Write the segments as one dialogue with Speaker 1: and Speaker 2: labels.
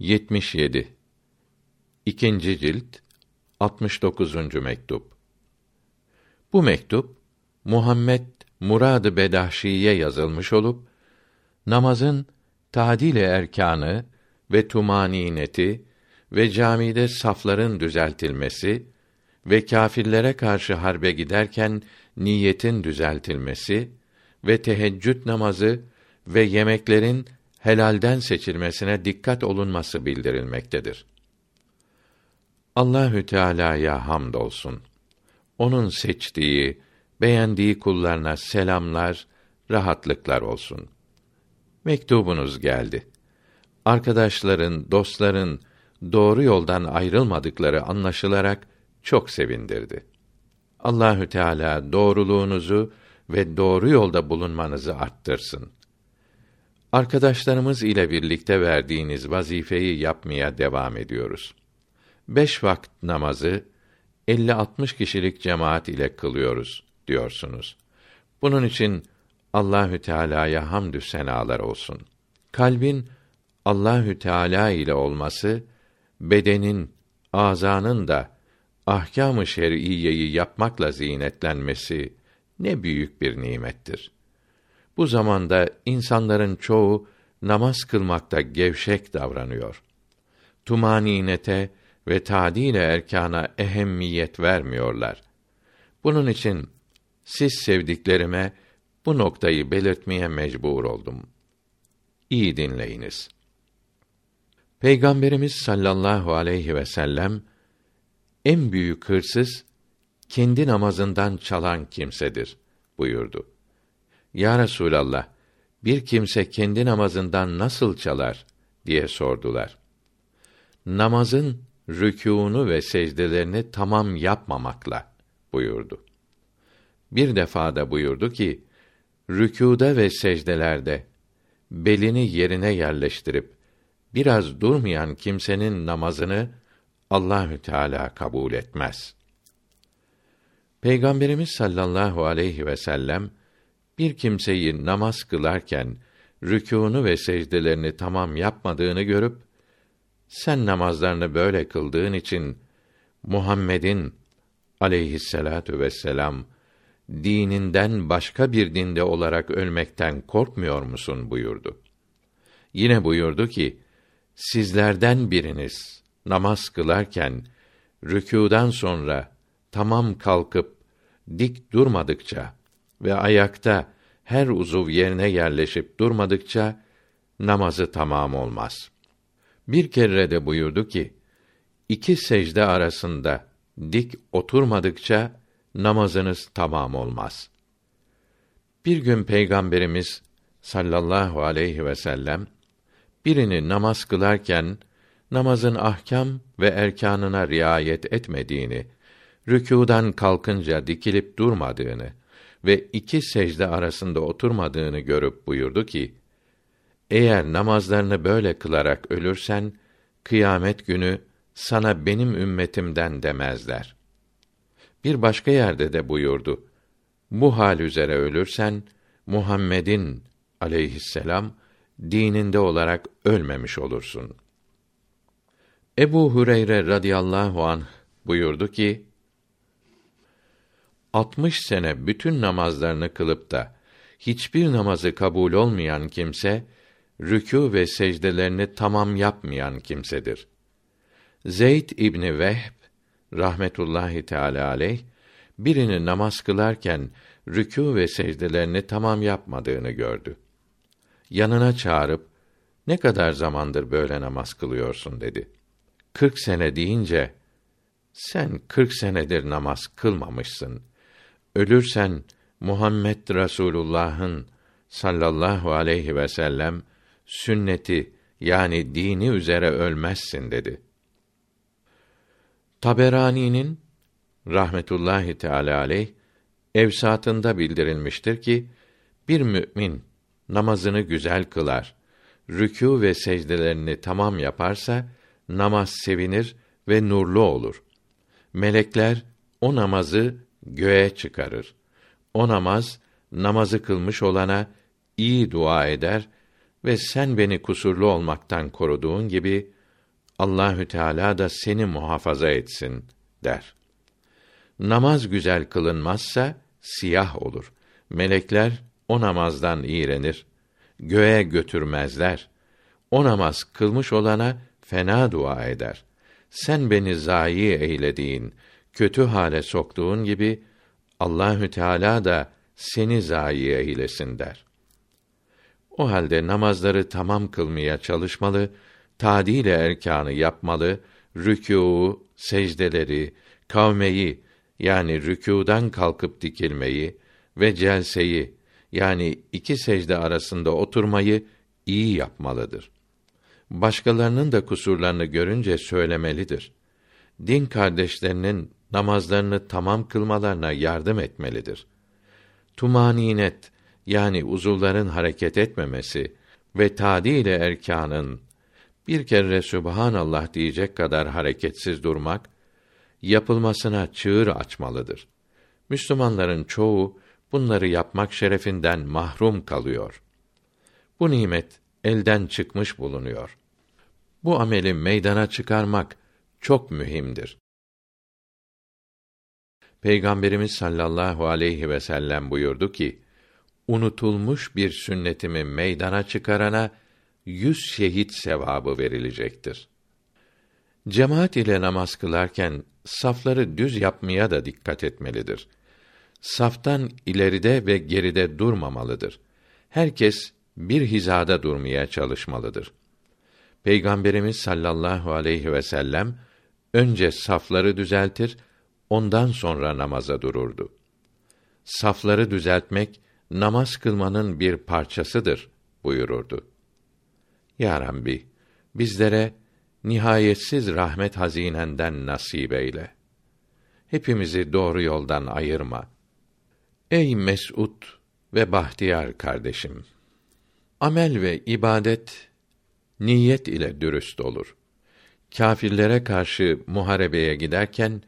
Speaker 1: 77 İkinci cilt 69. mektup Bu mektup Muhammed Murad-ı Bedahşi'ye yazılmış olup namazın tadil erkanı ve tumanineti ve camide safların düzeltilmesi ve kâfirlere karşı harbe giderken niyetin düzeltilmesi ve teheccüd namazı ve yemeklerin helalden seçilmesine dikkat olunması bildirilmektedir. Allahü Teala'ya hamdolsun. Onun seçtiği, beğendiği kullarına selamlar, rahatlıklar olsun. Mektubunuz geldi. Arkadaşların, dostların doğru yoldan ayrılmadıkları anlaşılarak çok sevindirdi. Allahü Teala doğruluğunuzu ve doğru yolda bulunmanızı arttırsın. Arkadaşlarımız ile birlikte verdiğiniz vazifeyi yapmaya devam ediyoruz. Beş vakit namazı 50-60 kişilik cemaat ile kılıyoruz diyorsunuz. Bunun için Allahü Teala'ya hamdü senalar olsun. Kalbin Allahü Teala ile olması bedenin, azanın da ahkâm-ı şer'iyeyi yapmakla zinetlenmesi ne büyük bir nimettir. Bu zamanda insanların çoğu namaz kılmakta gevşek davranıyor. Tumaninete ve tadile erkana ehemmiyet vermiyorlar. Bunun için siz sevdiklerime bu noktayı belirtmeye mecbur oldum. İyi dinleyiniz. Peygamberimiz sallallahu aleyhi ve sellem en büyük hırsız kendi namazından çalan kimsedir buyurdu. Ya Resulallah, bir kimse kendi namazından nasıl çalar diye sordular. Namazın rükûnu ve secdelerini tamam yapmamakla buyurdu. Bir defa da buyurdu ki, rükûda ve secdelerde belini yerine yerleştirip biraz durmayan kimsenin namazını Allahü Teala kabul etmez. Peygamberimiz sallallahu aleyhi ve sellem bir kimseyi namaz kılarken rükûnu ve secdelerini tamam yapmadığını görüp sen namazlarını böyle kıldığın için Muhammed'in aleyhisselatu vesselam dininden başka bir dinde olarak ölmekten korkmuyor musun buyurdu. Yine buyurdu ki sizlerden biriniz namaz kılarken rükûdan sonra tamam kalkıp dik durmadıkça ve ayakta her uzuv yerine yerleşip durmadıkça namazı tamam olmaz. Bir kere de buyurdu ki, iki secde arasında dik oturmadıkça namazınız tamam olmaz. Bir gün Peygamberimiz sallallahu aleyhi ve sellem birini namaz kılarken namazın ahkam ve erkanına riayet etmediğini, rükûdan kalkınca dikilip durmadığını ve iki secde arasında oturmadığını görüp buyurdu ki: Eğer namazlarını böyle kılarak ölürsen kıyamet günü sana benim ümmetimden demezler. Bir başka yerde de buyurdu. Bu hal üzere ölürsen Muhammed'in aleyhisselam dininde olarak ölmemiş olursun. Ebu Hureyre radıyallahu anh buyurdu ki: 60 sene bütün namazlarını kılıp da hiçbir namazı kabul olmayan kimse rükû ve secdelerini tamam yapmayan kimsedir. Zeyd İbni Vehb rahmetullahi teala aleyh birini namaz kılarken rükû ve secdelerini tamam yapmadığını gördü. Yanına çağırıp ne kadar zamandır böyle namaz kılıyorsun dedi. Kırk sene deyince sen kırk senedir namaz kılmamışsın. Ölürsen Muhammed Rasulullah'ın sallallahu aleyhi ve sellem sünneti yani dini üzere ölmezsin dedi. Taberani'nin rahmetullahi teala aleyh evsatında bildirilmiştir ki bir mümin namazını güzel kılar, rükû ve secdelerini tamam yaparsa namaz sevinir ve nurlu olur. Melekler o namazı göğe çıkarır. O namaz namazı kılmış olana iyi dua eder ve sen beni kusurlu olmaktan koruduğun gibi Allahü Teala da seni muhafaza etsin der. Namaz güzel kılınmazsa siyah olur. Melekler o namazdan iğrenir. Göğe götürmezler. O namaz kılmış olana fena dua eder. Sen beni zayi eylediğin, kötü hale soktuğun gibi Allahü Teala da seni zayi eylesin der. O halde namazları tamam kılmaya çalışmalı, tadile erkanı yapmalı, rükûu, secdeleri, kavmeyi yani rükûdan kalkıp dikilmeyi ve celseyi yani iki secde arasında oturmayı iyi yapmalıdır. Başkalarının da kusurlarını görünce söylemelidir. Din kardeşlerinin namazlarını tamam kılmalarına yardım etmelidir. Tumaninet yani uzuvların hareket etmemesi ve tadile erkanın bir kere Sübhanallah diyecek kadar hareketsiz durmak yapılmasına çığır açmalıdır. Müslümanların çoğu bunları yapmak şerefinden mahrum kalıyor. Bu nimet elden çıkmış bulunuyor. Bu ameli meydana çıkarmak çok mühimdir. Peygamberimiz sallallahu aleyhi ve sellem buyurdu ki: Unutulmuş bir sünnetimi meydana çıkarana yüz şehit sevabı verilecektir. Cemaat ile namaz kılarken safları düz yapmaya da dikkat etmelidir. Saftan ileride ve geride durmamalıdır. Herkes bir hizada durmaya çalışmalıdır. Peygamberimiz sallallahu aleyhi ve sellem önce safları düzeltir, ondan sonra namaza dururdu. Safları düzeltmek namaz kılmanın bir parçasıdır buyururdu. Ya Rabbi, bizlere nihayetsiz rahmet hazinenden nasip eyle. Hepimizi doğru yoldan ayırma. Ey mes'ud ve bahtiyar kardeşim! Amel ve ibadet niyet ile dürüst olur. Kâfirlere karşı muharebeye giderken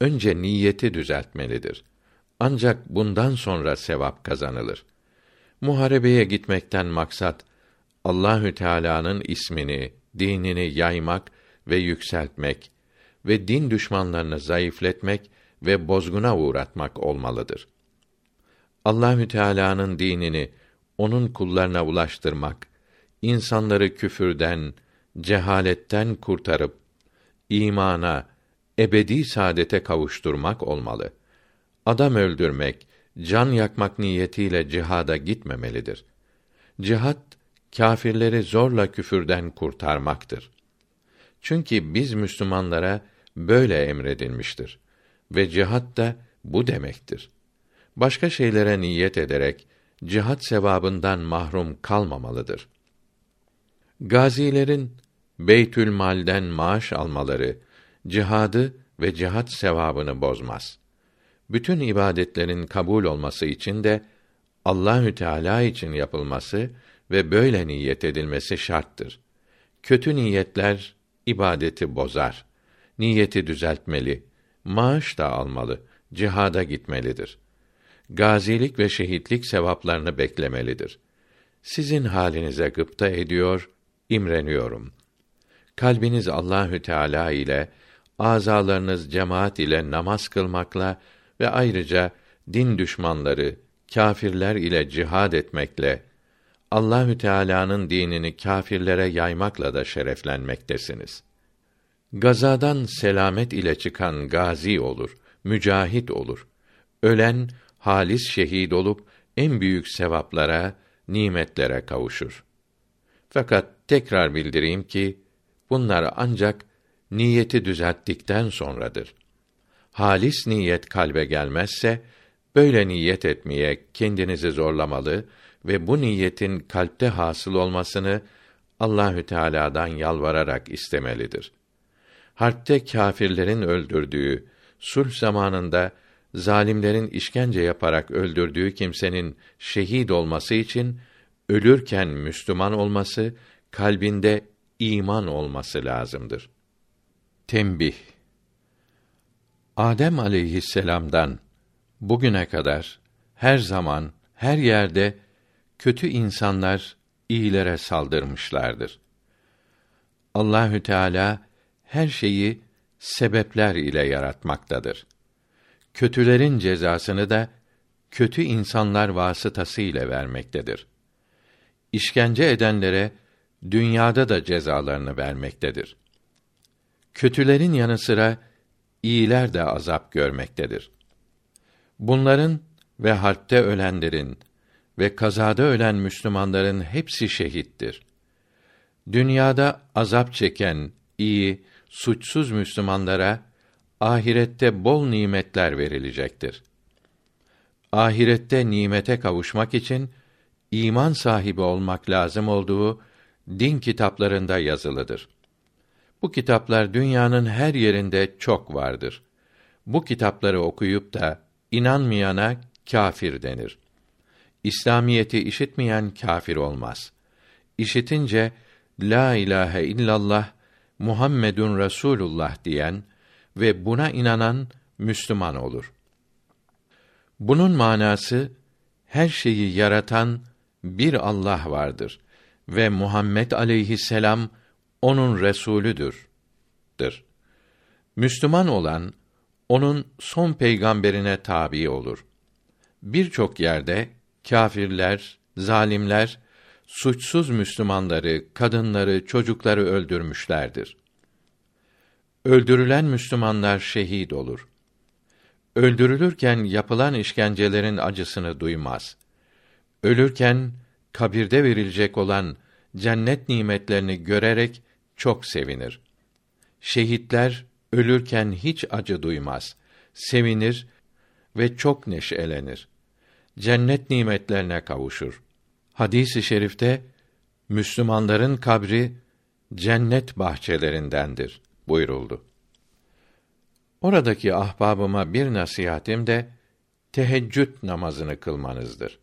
Speaker 1: önce niyeti düzeltmelidir. Ancak bundan sonra sevap kazanılır. Muharebeye gitmekten maksat Allahü Teala'nın ismini, dinini yaymak ve yükseltmek ve din düşmanlarını zayıfletmek ve bozguna uğratmak olmalıdır. Allahü Teala'nın dinini onun kullarına ulaştırmak, insanları küfürden, cehaletten kurtarıp imana, ebedi saadete kavuşturmak olmalı. Adam öldürmek, can yakmak niyetiyle cihada gitmemelidir. Cihat kâfirleri zorla küfürden kurtarmaktır. Çünkü biz Müslümanlara böyle emredilmiştir ve cihat da bu demektir. Başka şeylere niyet ederek cihat sevabından mahrum kalmamalıdır. Gazilerin Beytül Mal'den maaş almaları cihadı ve cihat sevabını bozmaz. Bütün ibadetlerin kabul olması için de Allahü Teala için yapılması ve böyle niyet edilmesi şarttır. Kötü niyetler ibadeti bozar. Niyeti düzeltmeli, maaş da almalı, cihada gitmelidir. Gazilik ve şehitlik sevaplarını beklemelidir. Sizin halinize gıpta ediyor, imreniyorum. Kalbiniz Allahü Teala ile, azalarınız cemaat ile namaz kılmakla ve ayrıca din düşmanları, kâfirler ile cihad etmekle Allahü Teala'nın dinini kâfirlere yaymakla da şereflenmektesiniz. Gazadan selamet ile çıkan gazi olur, mücahit olur. Ölen halis şehit olup en büyük sevaplara, nimetlere kavuşur. Fakat tekrar bildireyim ki bunlar ancak niyeti düzelttikten sonradır. Halis niyet kalbe gelmezse böyle niyet etmeye kendinizi zorlamalı ve bu niyetin kalpte hasıl olmasını Allahü Teala'dan yalvararak istemelidir. Harpte kâfirlerin öldürdüğü, sulh zamanında zalimlerin işkence yaparak öldürdüğü kimsenin şehit olması için ölürken Müslüman olması, kalbinde iman olması lazımdır. Tembih Adem aleyhisselam'dan bugüne kadar her zaman her yerde kötü insanlar iyilere saldırmışlardır. Allahü Teala her şeyi sebepler ile yaratmaktadır. Kötülerin cezasını da kötü insanlar vasıtası ile vermektedir. İşkence edenlere dünyada da cezalarını vermektedir. Kötülerin yanı sıra iyiler de azap görmektedir. Bunların ve harpte ölenlerin ve kazada ölen Müslümanların hepsi şehittir. Dünyada azap çeken iyi, suçsuz Müslümanlara ahirette bol nimetler verilecektir. Ahirette nimete kavuşmak için iman sahibi olmak lazım olduğu din kitaplarında yazılıdır. Bu kitaplar dünyanın her yerinde çok vardır. Bu kitapları okuyup da inanmayana kâfir denir. İslamiyeti işitmeyen kâfir olmaz. İşitince la ilahe illallah Muhammedun Resulullah diyen ve buna inanan Müslüman olur. Bunun manası her şeyi yaratan bir Allah vardır ve Muhammed aleyhisselam onun resulüdür. Dır. Müslüman olan onun son peygamberine tabi olur. Birçok yerde kâfirler, zalimler suçsuz Müslümanları, kadınları, çocukları öldürmüşlerdir. Öldürülen Müslümanlar şehit olur. Öldürülürken yapılan işkencelerin acısını duymaz. Ölürken kabirde verilecek olan cennet nimetlerini görerek çok sevinir. Şehitler ölürken hiç acı duymaz. Sevinir ve çok neşelenir. Cennet nimetlerine kavuşur. Hadisi şerifte Müslümanların kabri cennet bahçelerindendir buyuruldu. Oradaki ahbabıma bir nasihatim de teheccüd namazını kılmanızdır.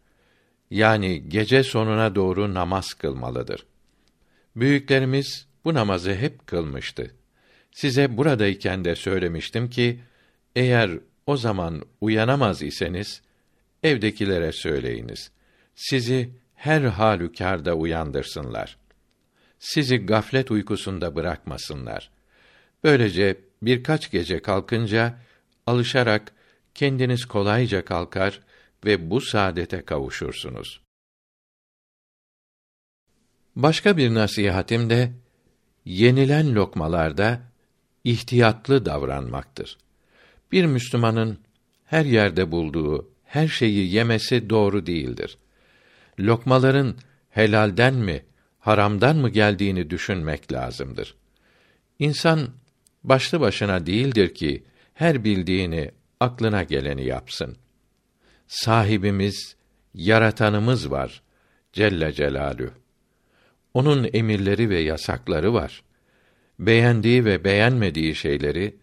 Speaker 1: Yani gece sonuna doğru namaz kılmalıdır. Büyüklerimiz bu namazı hep kılmıştı. Size buradayken de söylemiştim ki eğer o zaman uyanamaz iseniz evdekilere söyleyiniz. Sizi her halükarda uyandırsınlar. Sizi gaflet uykusunda bırakmasınlar. Böylece birkaç gece kalkınca alışarak kendiniz kolayca kalkar ve bu saadete kavuşursunuz. Başka bir nasihatim de yenilen lokmalarda ihtiyatlı davranmaktır. Bir Müslümanın her yerde bulduğu her şeyi yemesi doğru değildir. Lokmaların helalden mi, haramdan mı geldiğini düşünmek lazımdır. İnsan başlı başına değildir ki her bildiğini, aklına geleni yapsın. Sahibimiz, yaratanımız var Celle Celalü. Onun emirleri ve yasakları var. Beğendiği ve beğenmediği şeyleri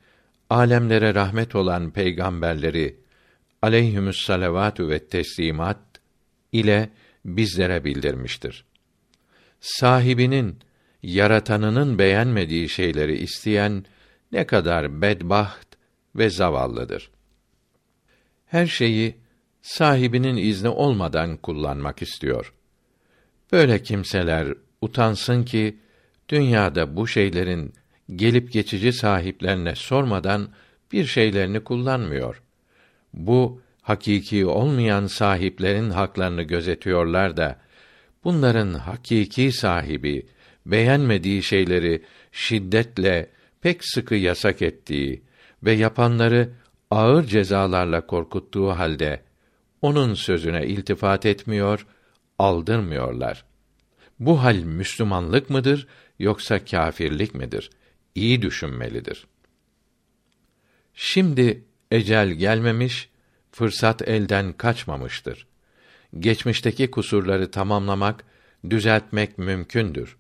Speaker 1: alemlere rahmet olan peygamberleri aleyhümüs salavatü ve teslimat ile bizlere bildirmiştir. Sahibinin, yaratanının beğenmediği şeyleri isteyen ne kadar bedbaht ve zavallıdır. Her şeyi sahibinin izni olmadan kullanmak istiyor. Böyle kimseler utansın ki dünyada bu şeylerin gelip geçici sahiplerine sormadan bir şeylerini kullanmıyor. Bu hakiki olmayan sahiplerin haklarını gözetiyorlar da bunların hakiki sahibi beğenmediği şeyleri şiddetle pek sıkı yasak ettiği ve yapanları ağır cezalarla korkuttuğu halde onun sözüne iltifat etmiyor, aldırmıyorlar. Bu hal Müslümanlık mıdır yoksa kâfirlik midir? İyi düşünmelidir. Şimdi ecel gelmemiş, fırsat elden kaçmamıştır. Geçmişteki kusurları tamamlamak, düzeltmek mümkündür.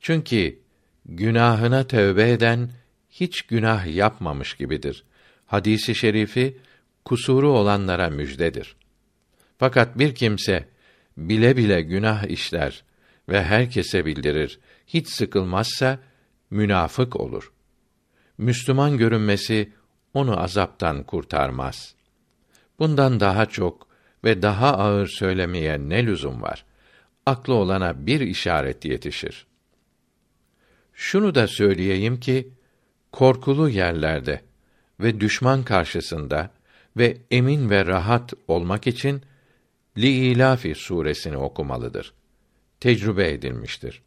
Speaker 1: Çünkü günahına tövbe eden hiç günah yapmamış gibidir. Hadisi şerifi kusuru olanlara müjdedir. Fakat bir kimse bile bile günah işler ve herkese bildirir, hiç sıkılmazsa münafık olur. Müslüman görünmesi onu azaptan kurtarmaz. Bundan daha çok ve daha ağır söylemeye ne lüzum var? Aklı olana bir işaret yetişir. Şunu da söyleyeyim ki korkulu yerlerde ve düşman karşısında ve emin ve rahat olmak için Liilafi suresini okumalıdır. Tecrübe edilmiştir.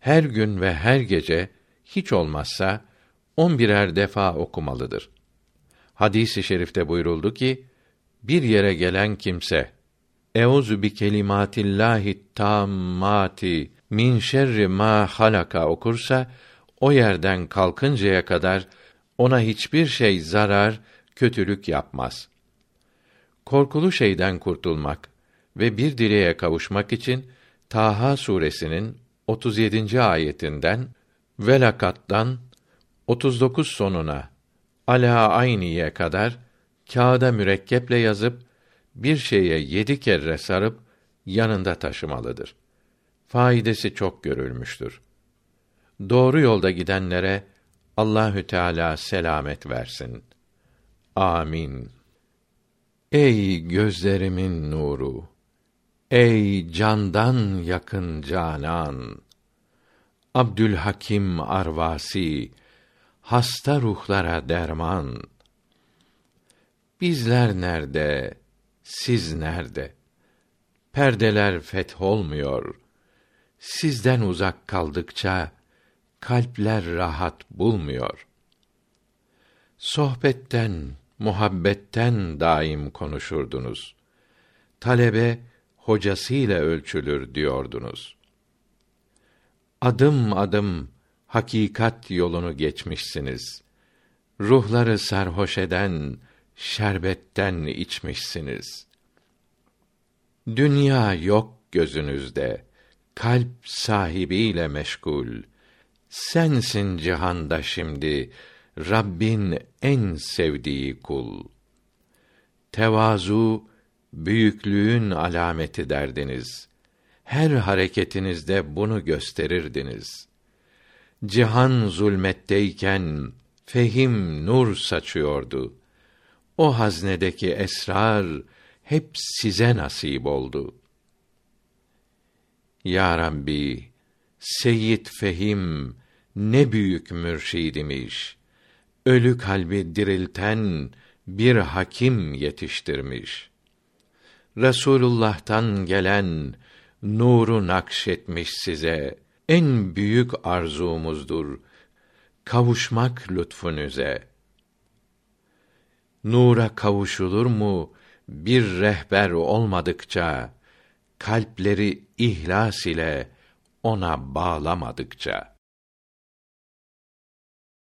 Speaker 1: Her gün ve her gece hiç olmazsa on birer defa okumalıdır. Hadisi i şerifte buyuruldu ki, bir yere gelen kimse, Euzu bi kelimatillahi tammati min şerri ma halaka okursa, o yerden kalkıncaya kadar ona hiçbir şey zarar, kötülük yapmaz. Korkulu şeyden kurtulmak ve bir dileğe kavuşmak için Taha suresinin 37. ayetinden velakattan 39 sonuna ala ayniye kadar kağıda mürekkeple yazıp bir şeye yedi kere sarıp yanında taşımalıdır. Faidesi çok görülmüştür. Doğru yolda gidenlere Allahü Teala selamet versin. Amin. Ey gözlerimin nuru, ey candan yakın canan. Abdülhakim Arvasi hasta ruhlara derman. Bizler nerede? Siz nerede? Perdeler feth olmuyor. Sizden uzak kaldıkça kalpler rahat bulmuyor. Sohbetten, muhabbetten daim konuşurdunuz. Talebe hocasıyla ölçülür diyordunuz. Adım adım hakikat yolunu geçmişsiniz. Ruhları sarhoş eden şerbetten içmişsiniz. Dünya yok gözünüzde, kalp sahibiyle meşgul. Sensin cihanda şimdi Rabbin en sevdiği kul. Tevazu büyüklüğün alameti derdiniz. Her hareketinizde bunu gösterirdiniz. Cihan zulmetteyken fehim nur saçıyordu. O haznedeki esrar hep size nasip oldu. Ya Rabbi, Seyyid Fehim ne büyük mürşidimiş. Ölü kalbi dirilten bir hakim yetiştirmiş. Resulullah'tan gelen nuru nakşetmiş size. En büyük arzumuzdur kavuşmak lütfunuze. Nura kavuşulur mu bir rehber olmadıkça kalpleri ihlas ile ona bağlamadıkça